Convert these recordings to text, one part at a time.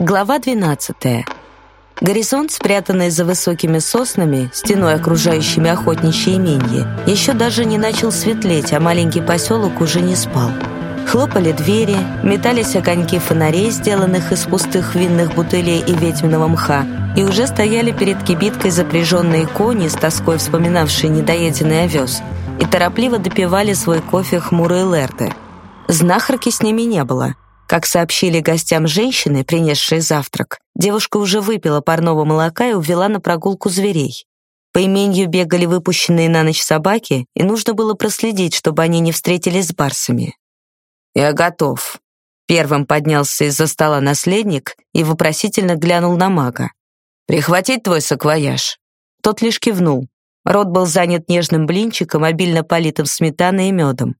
Глава 12. Горизонт, спрятанный за высокими соснами, стеной окружающими охотничьи именье, еще даже не начал светлеть, а маленький поселок уже не спал. Хлопали двери, метались огоньки фонарей, сделанных из пустых винных бутылей и ведьминого мха, и уже стояли перед кибиткой запряженные кони, с тоской вспоминавшие недоеденный овес, и торопливо допивали свой кофе хмурые лерты. Знахарки с ними не было — как сообщили гостям женщины, принесшие завтрак, девушка уже выпила парного молока и увела на прогулку зверей. По имению бегали выпущенные на ночь собаки, и нужно было проследить, чтобы они не встретились с барсами. «Я готов». Первым поднялся из-за стола наследник и вопросительно глянул на мага. «Прихватить твой саквояж?» Тот лишь кивнул. Рот был занят нежным блинчиком, обильно политым сметаной и медом.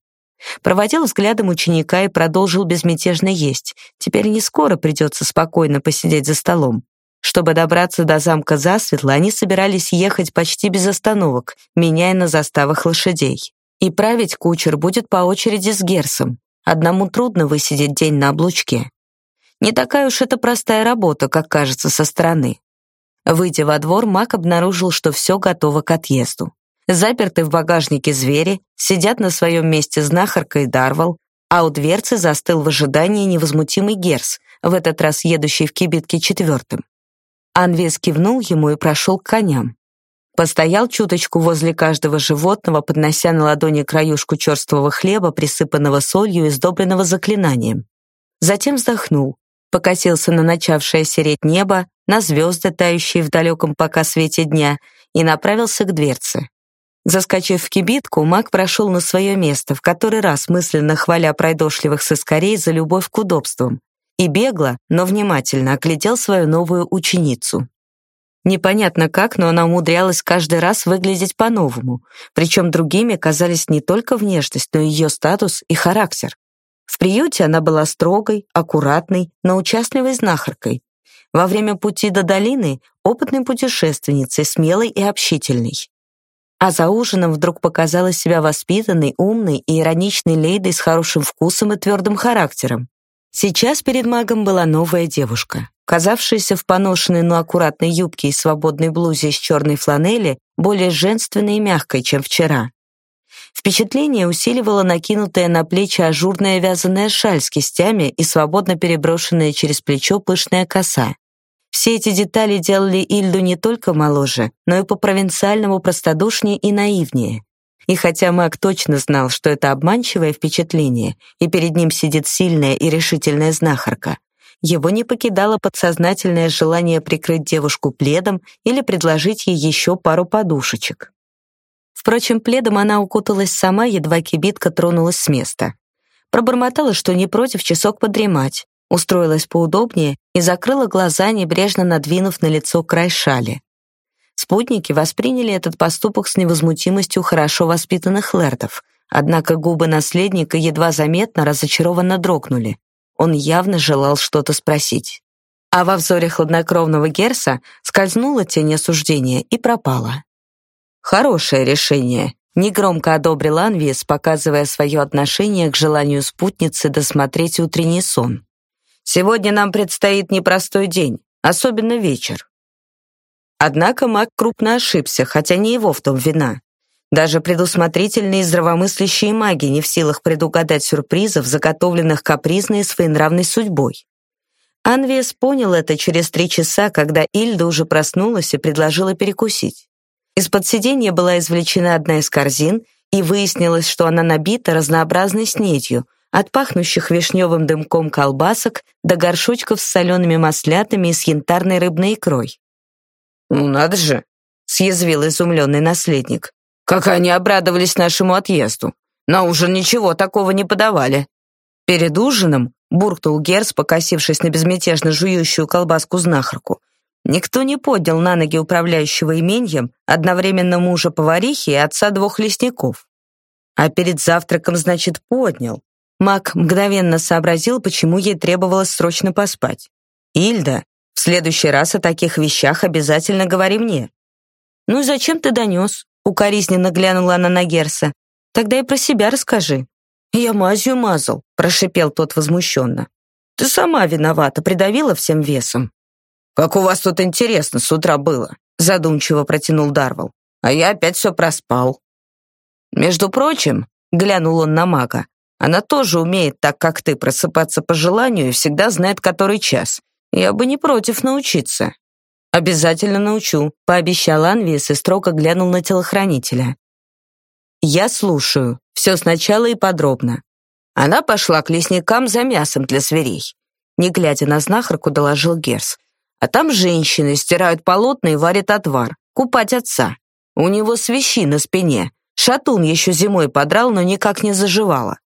Проводил взглядом ученика и продолжил безмятежно есть. Теперь не скоро придется спокойно посидеть за столом. Чтобы добраться до замка засветло, они собирались ехать почти без остановок, меняя на заставах лошадей. И править кучер будет по очереди с Герсом. Одному трудно высидеть день на облучке. Не такая уж это простая работа, как кажется со стороны. Выйдя во двор, Мак обнаружил, что все готово к отъезду. Заперты в багажнике звери, сидят на своем месте знахарка и Дарвал, а у дверцы застыл в ожидании невозмутимый Герс, в этот раз едущий в кибитке четвертым. Анвес кивнул ему и прошел к коням. Постоял чуточку возле каждого животного, поднося на ладони краюшку черствого хлеба, присыпанного солью и сдобренного заклинанием. Затем вздохнул, покосился на начавшее сереть небо, на звезды, тающие в далеком пока свете дня, и направился к дверце. Заскочив в кибитку, маг прошел на свое место, в который раз мысленно хваля пройдошливых соскорей за любовь к удобствам, и бегло, но внимательно оглядел свою новую ученицу. Непонятно как, но она умудрялась каждый раз выглядеть по-новому, причем другими казались не только внешность, но и ее статус и характер. В приюте она была строгой, аккуратной, но участливой знахаркой. Во время пути до долины — опытной путешественницей, смелой и общительной а за ужином вдруг показала себя воспитанной, умной и ироничной лейдой с хорошим вкусом и твердым характером. Сейчас перед магом была новая девушка, казавшаяся в поношенной, но аккуратной юбке и свободной блузе из черной фланели более женственной и мягкой, чем вчера. Впечатление усиливало накинутая на плечи ажурная вязаная шаль с кистями и свободно переброшенная через плечо пышная коса. Все эти детали делали Ильду не только моложе, но и по-провинциальному простодушнее и наивнее. И хотя Мак точно знал, что это обманчивое впечатление, и перед ним сидит сильная и решительная знахарка, его не покидало подсознательное желание прикрыть девушку пледом или предложить ей еще пару подушечек. Впрочем, пледом она укуталась сама, едва кибитка тронулась с места. Пробормотала, что не против часок подремать, устроилась поудобнее и закрыла глаза, небрежно надвинув на лицо край шали. Спутники восприняли этот поступок с невозмутимостью хорошо воспитанных лэрдов, однако губы наследника едва заметно разочарованно дрогнули. Он явно желал что-то спросить. А во взоре хладнокровного Герса скользнула тень осуждения и пропала. «Хорошее решение», — негромко одобрил Анвиес, показывая свое отношение к желанию спутницы досмотреть утренний сон. Сегодня нам предстоит непростой день, особенно вечер. Однако маг крупно ошибся, хотя не его в том вина. Даже предусмотрительные и здравомыслящие маги не в силах предугадать сюрпризов, заготовленных капризной и своенравной судьбой. Анвиес понял это через три часа, когда Ильда уже проснулась и предложила перекусить. Из-под сиденья была извлечена одна из корзин, и выяснилось, что она набита разнообразной снедью — от пахнущих вишневым дымком колбасок до горшочков с солеными маслятами и с янтарной рыбной икрой. «Ну надо же!» — съязвил изумленный наследник. «Как они обрадовались нашему отъезду! На ужин ничего такого не подавали!» Перед ужином буркнул Герс, покосившись на безмятежно жующую колбаску-знахарку. Никто не поднял на ноги управляющего имением, одновременно мужа поварихи и отца двух лесников. А перед завтраком, значит, поднял. Мак мгновенно сообразил, почему ей требовалось срочно поспать. «Ильда, в следующий раз о таких вещах обязательно говори мне». «Ну и зачем ты донес?» — укоризненно глянула она на Герса. «Тогда и про себя расскажи». «Я мазью мазал», — прошипел тот возмущенно. Ты сама виновата, придавила всем весом». «Как у вас тут интересно с утра было», задумчиво протянул Дарвал. «А я опять все проспал». «Между прочим», — глянул он на мага, «она тоже умеет так, как ты, просыпаться по желанию и всегда знает, который час. Я бы не против научиться». «Обязательно научу», — пообещал Анвис и строго глянул на телохранителя. «Я слушаю. Все сначала и подробно». Она пошла к лесникам за мясом для зверей. Не глядя на знахарку, доложил Герс. А там женщины стирают полотна и варят отвар. Купать отца. У него свищи на спине. Шатун еще зимой подрал, но никак не заживала.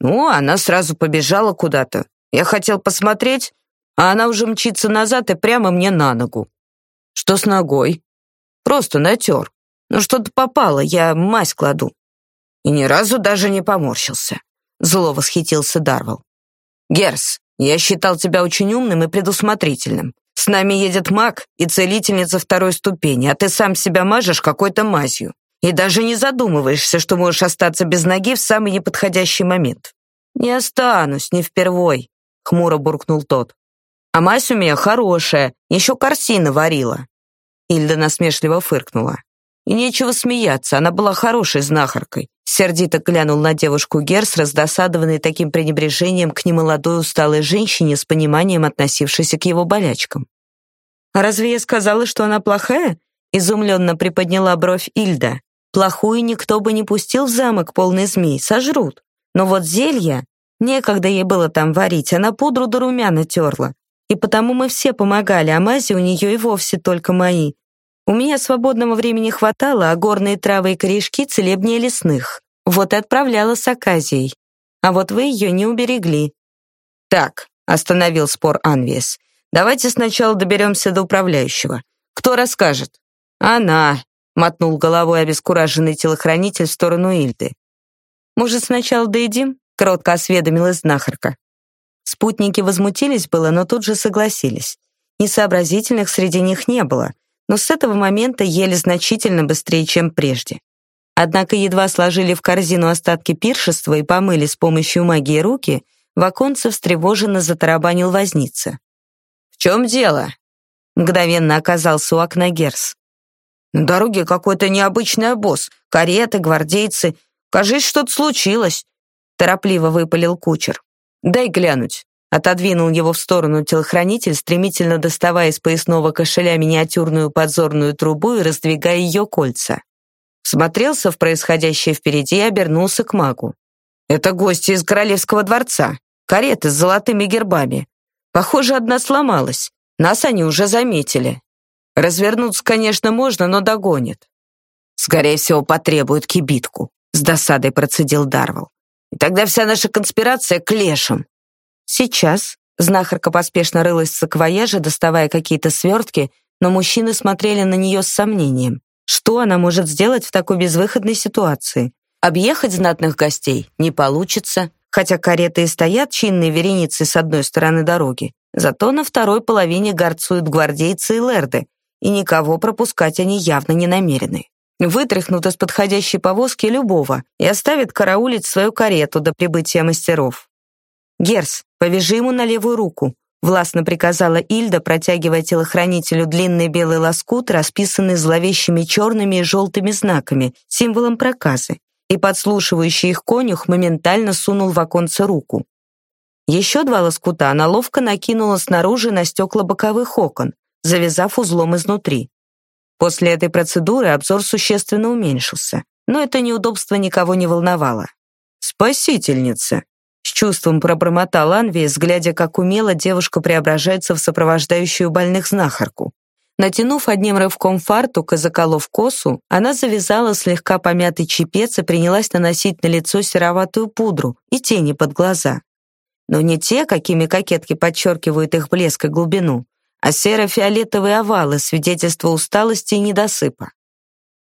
Ну, она сразу побежала куда-то. Я хотел посмотреть, а она уже мчится назад и прямо мне на ногу. Что с ногой? Просто натер. Ну что-то попало, я мазь кладу. И ни разу даже не поморщился. Зло восхитился Дарвал. Герс, я считал тебя очень умным и предусмотрительным. С нами едет маг и целительница второй ступени, а ты сам себя мажешь какой-то мазью. И даже не задумываешься, что можешь остаться без ноги в самый неподходящий момент. Не останусь, не впервой, хмуро буркнул тот. А мазь у меня хорошая, еще корсина варила. Ильда насмешливо фыркнула. И нечего смеяться, она была хорошей знахаркой. Сердито глянул на девушку Герс, раздосадованный таким пренебрежением к немолодой усталой женщине с пониманием относившейся к его болячкам. «А разве я сказала, что она плохая?» Изумленно приподняла бровь Ильда. «Плохую никто бы не пустил в замок полный змей, сожрут. Но вот зелья... Некогда ей было там варить, она пудру до румяна терла. И потому мы все помогали, а мази у нее и вовсе только мои. У меня свободного времени хватало, а горные травы и корешки целебнее лесных. Вот и отправляла с оказией. А вот вы ее не уберегли. Так, остановил спор Анвес. Давайте сначала доберемся до управляющего. Кто расскажет? Она, мотнул головой обескураженный телохранитель в сторону Ильды. Может, сначала доедим? кротко осведомилась знахарка. Спутники возмутились было, но тут же согласились. Несообразительных среди них не было, но с этого момента ели значительно быстрее, чем прежде. Однако едва сложили в корзину остатки пиршества и помыли с помощью магии руки, в оконце встревоженно затарабанил возница. «В чем дело?» Мгновенно оказался у окна Герс. «На дороге какой-то необычный обоз, кареты, гвардейцы. Кажись, что-то случилось», торопливо выпалил кучер. «Дай глянуть». Отодвинул его в сторону телохранитель, стремительно доставая из поясного кошеля миниатюрную подзорную трубу и раздвигая ее кольца. Смотрелся в происходящее впереди и обернулся к магу. «Это гости из королевского дворца. Кареты с золотыми гербами. Похоже, одна сломалась. Нас они уже заметили. Развернуться, конечно, можно, но догонят. Скорее всего, потребуют кибитку», — с досадой процедил Дарвал. И тогда вся наша конспирация к лешим. Сейчас знахарка поспешно рылась в саквояже, доставая какие-то свертки, но мужчины смотрели на нее с сомнением. Что она может сделать в такой безвыходной ситуации? Объехать знатных гостей не получится, хотя кареты и стоят чинной вереницей с одной стороны дороги. Зато на второй половине горцуют гвардейцы и лерды, и никого пропускать они явно не намерены вытряхнут из подходящей повозки любого и оставит караулить свою карету до прибытия мастеров. «Герс, повяжи ему на левую руку», — властно приказала Ильда, протягивая телохранителю длинный белый лоскут, расписанный зловещими черными и желтыми знаками, символом проказы, и подслушивающий их конюх моментально сунул в оконце руку. Еще два лоскута она ловко накинула снаружи на стекла боковых окон, завязав узлом изнутри. После этой процедуры обзор существенно уменьшился, но это неудобство никого не волновало. «Спасительница!» С чувством пробормотал Анвиес, глядя, как умело девушка преображается в сопровождающую больных знахарку. Натянув одним рывком фартук и заколов косу, она завязала слегка помятый чепец и принялась наносить на лицо сероватую пудру и тени под глаза. Но не те, какими кокетки подчеркивают их блеск и глубину, а серо-фиолетовые овалы — свидетельство усталости и недосыпа.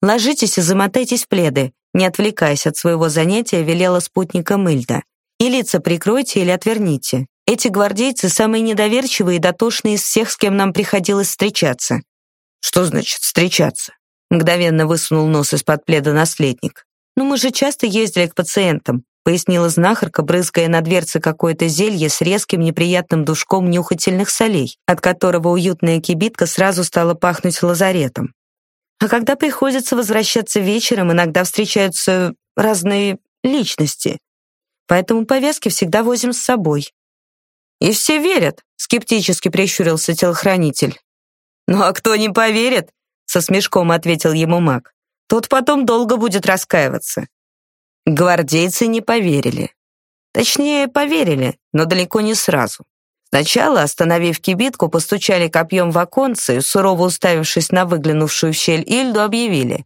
«Ложитесь и замотайтесь в пледы», не отвлекаясь от своего занятия, велела спутникам Ильда. «И лица прикройте или отверните. Эти гвардейцы самые недоверчивые и дотошные из всех, с кем нам приходилось встречаться». «Что значит встречаться?» Мгновенно высунул нос из-под пледа наследник. «Ну мы же часто ездили к пациентам», пояснила знахарка, брызгая на дверцы какое-то зелье с резким неприятным душком нюхательных солей, от которого уютная кибитка сразу стала пахнуть лазаретом. А когда приходится возвращаться вечером, иногда встречаются разные личности. Поэтому повязки всегда возим с собой. «И все верят», — скептически прищурился телохранитель. «Ну а кто не поверит?» — со смешком ответил ему маг. «Тот потом долго будет раскаиваться». Гвардейцы не поверили. Точнее, поверили, но далеко не сразу. Сначала, остановив кибитку, постучали копьем в оконце и, сурово уставившись на выглянувшую в щель Ильду, объявили.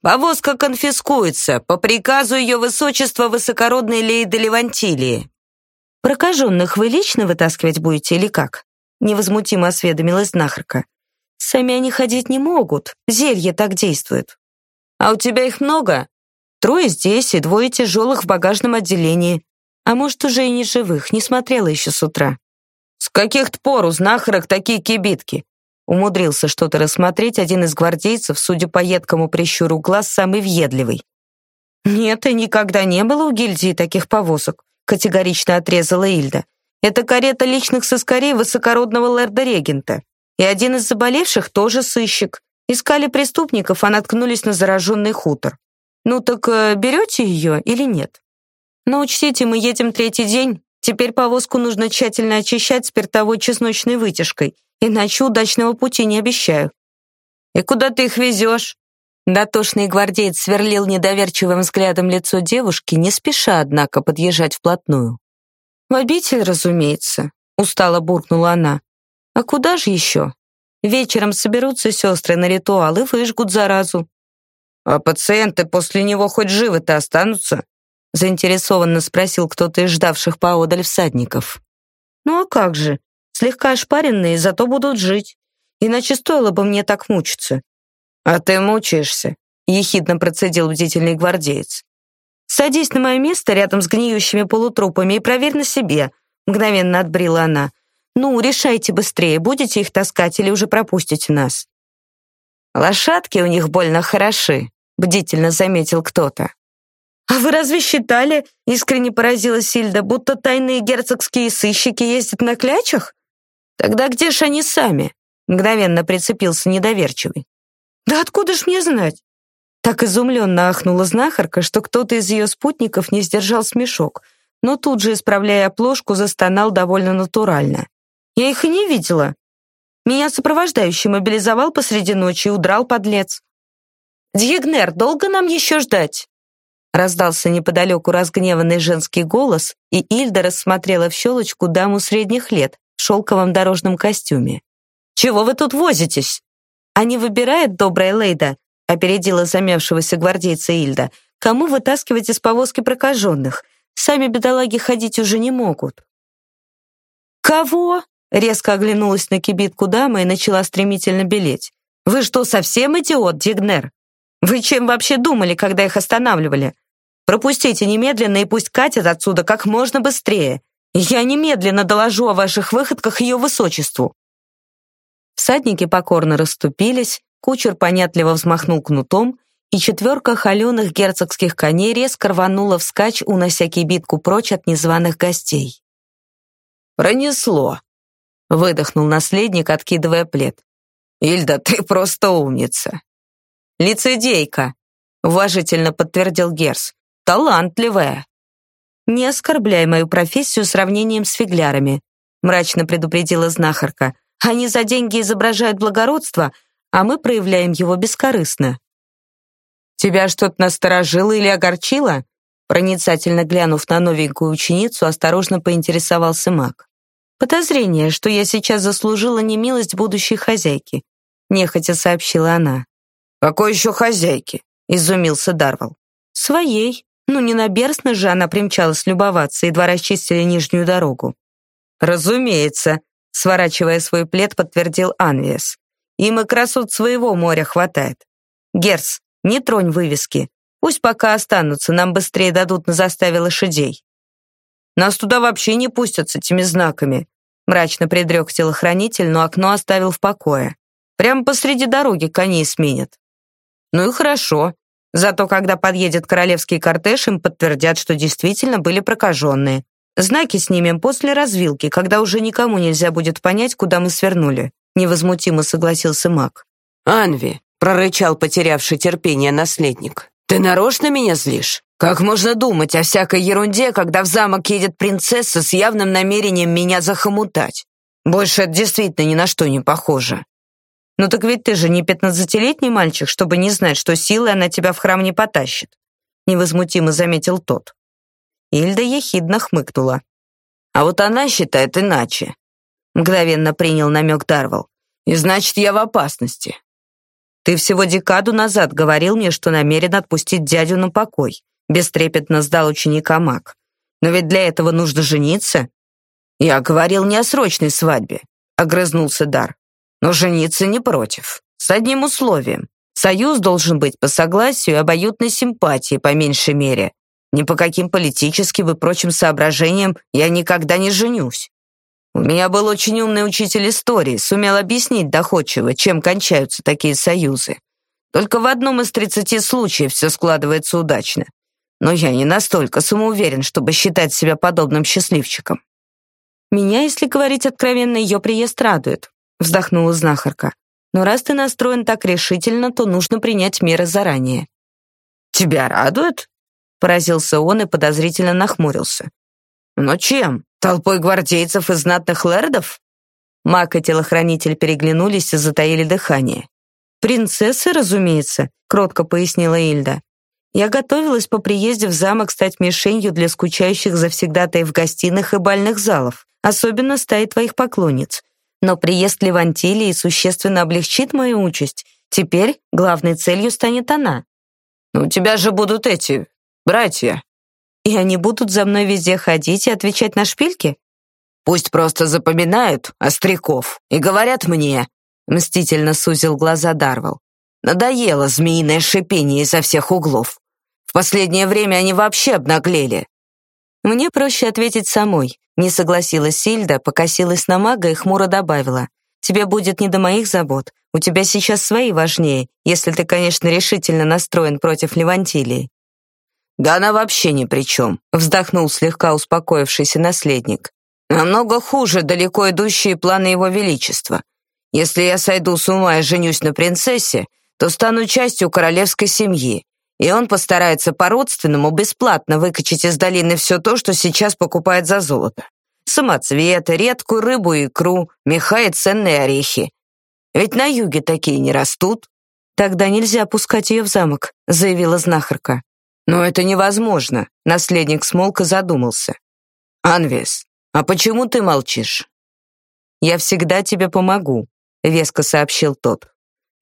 «Повозка конфискуется по приказу ее высочества высокородной лейды Левантилии». «Прокаженных вы лично вытаскивать будете или как?» Невозмутимо осведомилась знахарка. «Сами они ходить не могут, зелье так действует». «А у тебя их много?» Трое здесь и двое тяжелых в багажном отделении. А может, уже и не живых, не смотрела еще с утра. С каких-то пор у знахарок такие кибитки? Умудрился что-то рассмотреть один из гвардейцев, судя по едкому прищуру глаз, самый въедливый. «Нет, и никогда не было у гильдии таких повозок», категорично отрезала Ильда. «Это карета личных сыскарей высокородного лэрда-регента. И один из заболевших тоже сыщик. Искали преступников, а наткнулись на зараженный хутор. Ну так э, берете ее или нет? Но учтите, мы едем третий день. Теперь повозку нужно тщательно очищать спиртовой чесночной вытяжкой, иначе удачного пути не обещаю. И куда ты их везешь? Дотошный гвардеец сверлил недоверчивым взглядом лицо девушки, не спеша, однако, подъезжать вплотную. «В обитель, разумеется», — устало буркнула она. «А куда же еще? Вечером соберутся сестры на ритуал и выжгут заразу. «А пациенты после него хоть живы-то останутся?» заинтересованно спросил кто-то из ждавших поодаль всадников. «Ну а как же? Слегка ошпаренные, зато будут жить. Иначе стоило бы мне так мучиться». «А ты мучаешься», — ехидно процедил бдительный гвардеец. «Садись на мое место рядом с гниющими полутрупами и проверь на себе», — мгновенно отбрила она. «Ну, решайте быстрее, будете их таскать или уже пропустите нас?» «Лошадки у них больно хороши», бдительно заметил кто-то. «А вы разве считали, — искренне поразилась Сильда, — будто тайные герцогские сыщики ездят на клячах? Тогда где ж они сами?» — мгновенно прицепился недоверчивый. «Да откуда ж мне знать?» Так изумленно ахнула знахарка, что кто-то из ее спутников не сдержал смешок, но тут же, исправляя оплошку, застонал довольно натурально. «Я их и не видела. Меня сопровождающий мобилизовал посреди ночи и удрал подлец. «Дьегнер, долго нам еще ждать?» Раздался неподалеку разгневанный женский голос, и Ильда рассмотрела в щелочку даму средних лет в шелковом дорожном костюме. «Чего вы тут возитесь?» «А не выбирает добрая Лейда», опередила замявшегося гвардейца Ильда, «кому вытаскивать из повозки прокаженных? Сами бедолаги ходить уже не могут». «Кого?» резко оглянулась на кибитку дама и начала стремительно белеть. «Вы что, совсем идиот, Дигнер? Вы чем вообще думали, когда их останавливали? Пропустите немедленно и пусть катят отсюда как можно быстрее. Я немедленно доложу о ваших выходках ее высочеству». Всадники покорно расступились, кучер понятливо взмахнул кнутом, и четверка холеных герцогских коней резко рванула вскачь, унося кибитку прочь от незваных гостей. «Пронесло», — выдохнул наследник, откидывая плед. «Ильда, ты просто умница. «Лицедейка», — уважительно подтвердил Герс. «Талантливая». «Не оскорбляй мою профессию сравнением с фиглярами», — мрачно предупредила знахарка. «Они за деньги изображают благородство, а мы проявляем его бескорыстно». «Тебя что-то насторожило или огорчило?» Проницательно глянув на новенькую ученицу, осторожно поинтересовался маг. «Подозрение, что я сейчас заслужила немилость будущей хозяйки», нехотя сообщила она. «Какой еще хозяйки?» — изумился Дарвал. «Своей. Ну, не наберстно же она примчалась любоваться, едва расчистили нижнюю дорогу». «Разумеется», — сворачивая свой плед, подтвердил Анвиес. «Им и красот своего моря хватает. Герс, не тронь вывески. Пусть пока останутся, нам быстрее дадут на заставе лошадей». «Нас туда вообще не пустят с этими знаками», — мрачно предрек телохранитель, но окно оставил в покое. «Прямо посреди дороги коней сменят». «Ну и хорошо. Зато когда подъедет королевский кортеж, им подтвердят, что действительно были прокаженные. Знаки снимем после развилки, когда уже никому нельзя будет понять, куда мы свернули», — невозмутимо согласился маг. «Анви», — прорычал потерявший терпение наследник, — «ты нарочно меня злишь? Как можно думать о всякой ерунде, когда в замок едет принцесса с явным намерением меня захомутать? Больше это действительно ни на что не похоже». «Ну так ведь ты же не пятнадцатилетний мальчик, чтобы не знать, что силой она тебя в храм не потащит», — невозмутимо заметил тот. Ильда ехидно хмыкнула. «А вот она считает иначе», — мгновенно принял намек Дарвал. «И значит, я в опасности». «Ты всего декаду назад говорил мне, что намерен отпустить дядю на покой», — бестрепетно сдал ученика маг. «Но ведь для этого нужно жениться». «Я говорил не о срочной свадьбе», — огрызнулся Дар. «Но жениться не против, с одним условием. Союз должен быть по согласию и обоюдной симпатии, по меньшей мере. Ни по каким политическим и прочим соображениям я никогда не женюсь. У меня был очень умный учитель истории, сумел объяснить доходчиво, чем кончаются такие союзы. Только в одном из тридцати случаев все складывается удачно. Но я не настолько самоуверен, чтобы считать себя подобным счастливчиком. «Меня, если говорить откровенно, ее приезд радует», — вздохнула знахарка. «Но раз ты настроен так решительно, то нужно принять меры заранее». «Тебя радует?» Поразился он и подозрительно нахмурился. «Но чем? Толпой гвардейцев и знатных лэрдов?» Мак и телохранитель переглянулись и затаили дыхание. «Принцессы, разумеется», — кротко пояснила Ильда. «Я готовилась по приезде в замок стать мишенью для скучающих завсегдатаев гостиных и бальных залов, особенно стаи твоих поклонниц. Но приезд Левантилии существенно облегчит мою участь. Теперь главной целью станет она». «Но у тебя же будут эти братья. И они будут за мной везде ходить и отвечать на шпильки? Пусть просто запоминают остряков и говорят мне, мстительно сузил глаза Дарвал. Надоело змеиное шипение изо всех углов. В последнее время они вообще обнаглели. Мне проще ответить самой. Не согласилась Сильда, покосилась на мага и хмуро добавила. Тебе будет не до моих забот. У тебя сейчас свои важнее, если ты, конечно, решительно настроен против Левантилии. «Да она вообще ни при чем», — вздохнул слегка успокоившийся наследник. «Намного хуже далеко идущие планы его величества. Если я сойду с ума и женюсь на принцессе, то стану частью королевской семьи, и он постарается по-родственному бесплатно выкачать из долины все то, что сейчас покупает за золото. Самоцветы, редкую рыбу и икру, меха и ценные орехи. Ведь на юге такие не растут». «Тогда нельзя пускать ее в замок», — заявила знахарка. «Но это невозможно», — наследник смолк и задумался. «Анвес, а почему ты молчишь?» «Я всегда тебе помогу», — веско сообщил тот.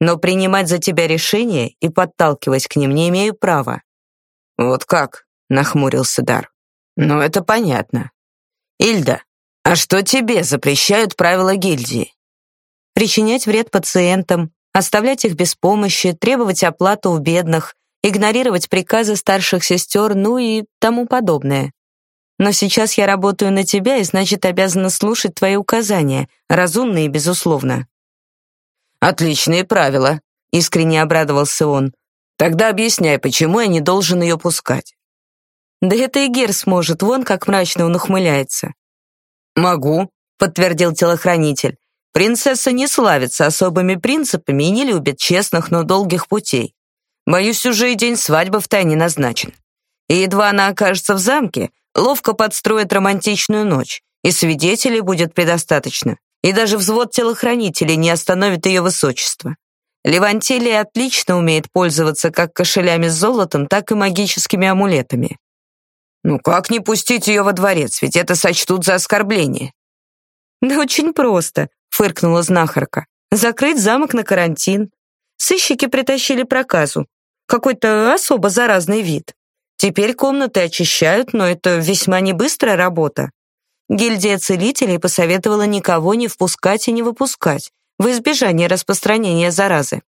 «Но принимать за тебя решения и подталкивать к ним не имею права». «Вот как?» — нахмурился Дар. «Ну, это понятно. Ильда, а что тебе запрещают правила гильдии?» «Причинять вред пациентам, оставлять их без помощи, требовать оплату у бедных, игнорировать приказы старших сестер, ну и тому подобное. Но сейчас я работаю на тебя и, значит, обязана слушать твои указания, разумные, безусловно». «Отличные правила», — искренне обрадовался он. «Тогда объясняй, почему я не должен ее пускать». «Да это и Гер сможет, вон как мрачно он ухмыляется». «Могу», — подтвердил телохранитель. «Принцесса не славится особыми принципами и не любит честных, но долгих путей. Боюсь, уже и день свадьбы втайне назначен. И едва она окажется в замке, ловко подстроит романтичную ночь, и свидетелей будет предостаточно, и даже взвод телохранителей не остановит ее высочество. Левантилия отлично умеет пользоваться как кошелями с золотом, так и магическими амулетами. Ну как не пустить ее во дворец, ведь это сочтут за оскорбление. Да очень просто, фыркнула знахарка. Закрыть замок на карантин. Сыщики притащили проказу, какой-то особо заразный вид. Теперь комнаты очищают, но это весьма небыстрая работа. Гильдия целителей посоветовала никого не впускать и не выпускать, в избежание распространения заразы.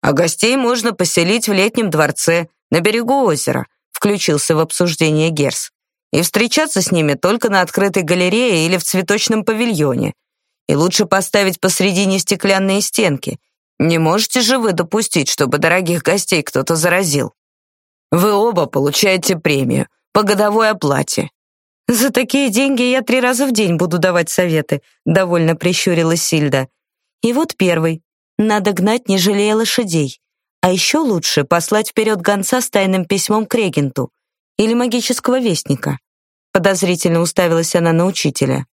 «А гостей можно поселить в летнем дворце, на берегу озера», включился в обсуждение Герс. «И встречаться с ними только на открытой галерее или в цветочном павильоне. И лучше поставить посредине стеклянные стенки, Не можете же вы допустить, чтобы дорогих гостей кто-то заразил? Вы оба получаете премию по годовой оплате. За такие деньги я три раза в день буду давать советы, довольно прищурилась Сильда. И вот первый. Надо гнать, не жалея лошадей. А еще лучше послать вперед гонца с тайным письмом к регенту или магического вестника. Подозрительно уставилась она на учителя.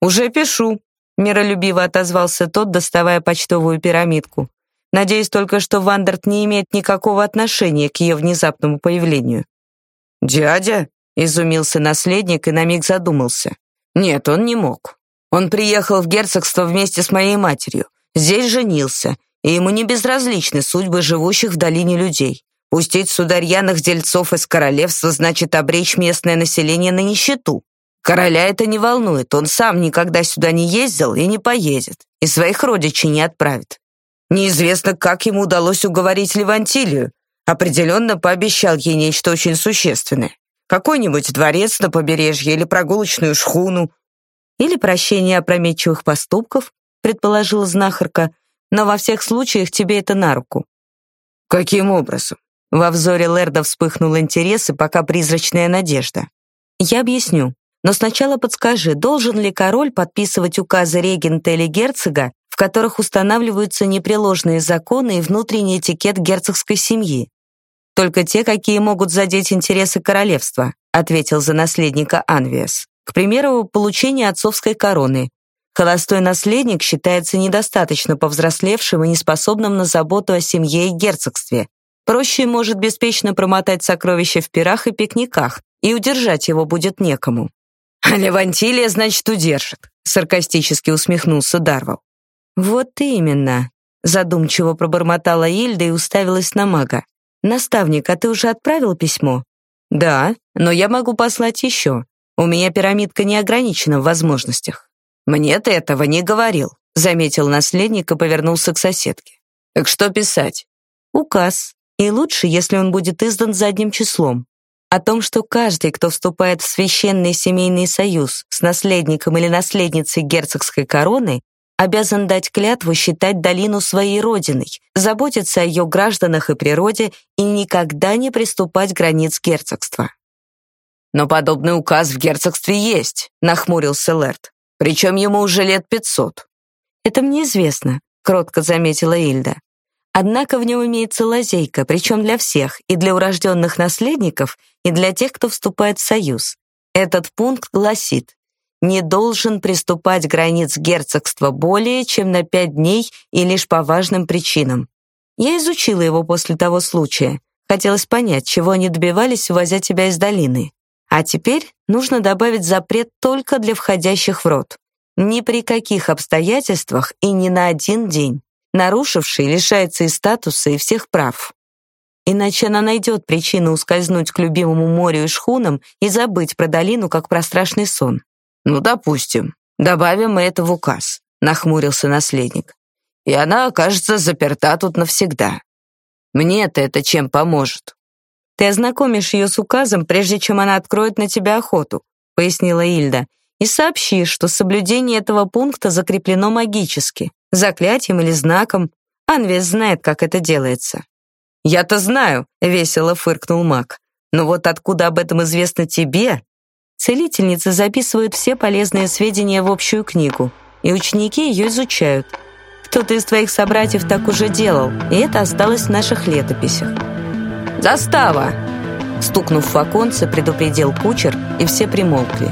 «Уже пишу», — миролюбиво отозвался тот, доставая почтовую пирамидку. Надеюсь только, что Вандерт не имеет никакого отношения к ее внезапному появлению. «Дядя?» — изумился наследник и на миг задумался. «Нет, он не мог. Он приехал в герцогство вместе с моей матерью. Здесь женился, и ему не безразличны судьбы живущих в долине людей. Пустить сюда рьяных дельцов из королевства значит обречь местное население на нищету. Короля это не волнует, он сам никогда сюда не ездил и не поедет, и своих родичей не отправит. Неизвестно, как ему удалось уговорить Левантилию. Определенно пообещал ей нечто очень существенное. Какой-нибудь дворец на побережье или прогулочную шхуну. Или прощение опрометчивых поступков, предположила знахарка, но во всех случаях тебе это на руку. Каким образом? Во взоре Лерда вспыхнул интерес и пока призрачная надежда. Я объясню. Но сначала подскажи, должен ли король подписывать указы регента или герцога, в которых устанавливаются непреложные законы и внутренний этикет герцогской семьи? Только те, какие могут задеть интересы королевства, ответил за наследника Анвиас. К примеру, получение отцовской короны, Холостой наследник считается недостаточно повзрослевшим и неспособным на заботу о семье и герцогстве. Проще может беспечно промотать сокровища в пирах и пикниках, и удержать его будет некому. «А Левантилия, значит, удержит», — саркастически усмехнулся Дарвал. «Вот именно», — задумчиво пробормотала Ильда и уставилась на мага. «Наставник, а ты уже отправил письмо?» «Да, но я могу послать еще. У меня пирамидка не ограничена в возможностях». «Мне ты этого не говорил», — заметил наследник и повернулся к соседке. «Так что писать?» «Указ. И лучше, если он будет издан задним числом. О том, что каждый, кто вступает в священный семейный союз с наследником или наследницей герцогской короны, обязан дать клятву считать долину своей родиной, заботиться о ее гражданах и природе и никогда не приступать границ герцогства. «Но подобный указ в герцогстве есть», — нахмурился Лэрд. Причем ему уже лет пятьсот. Это мне известно, кротко заметила Ильда. Однако в нем имеется лазейка, причем для всех, и для урожденных наследников, и для тех, кто вступает в союз. Этот пункт гласит, не должен приступать границ герцогства более чем на пять дней и лишь по важным причинам. Я изучила его после того случая. Хотелось понять, чего они добивались, увозя тебя из долины. А теперь нужно добавить запрет только для входящих в рот. Ни при каких обстоятельствах и ни на один день. Нарушивший лишается и статуса, и всех прав. Иначе она найдет причину ускользнуть к любимому морю и шхунам и забыть про долину, как про страшный сон. «Ну, допустим. Добавим мы это в указ», — нахмурился наследник. «И она окажется заперта тут навсегда. Мне-то это чем поможет?» Ты ознакомишь ее с указом, прежде чем она откроет на тебя охоту, пояснила Ильда, и сообщишь, что соблюдение этого пункта закреплено магически, заклятием или знаком. Анвес знает, как это делается. Я-то знаю, весело фыркнул маг. Но вот откуда об этом известно тебе? Целительницы записывают все полезные сведения в общую книгу, и ученики ее изучают. Кто-то из твоих собратьев так уже делал, и это осталось в наших летописях. «Застава!» Стукнув в оконце, предупредил кучер, и все примолкли.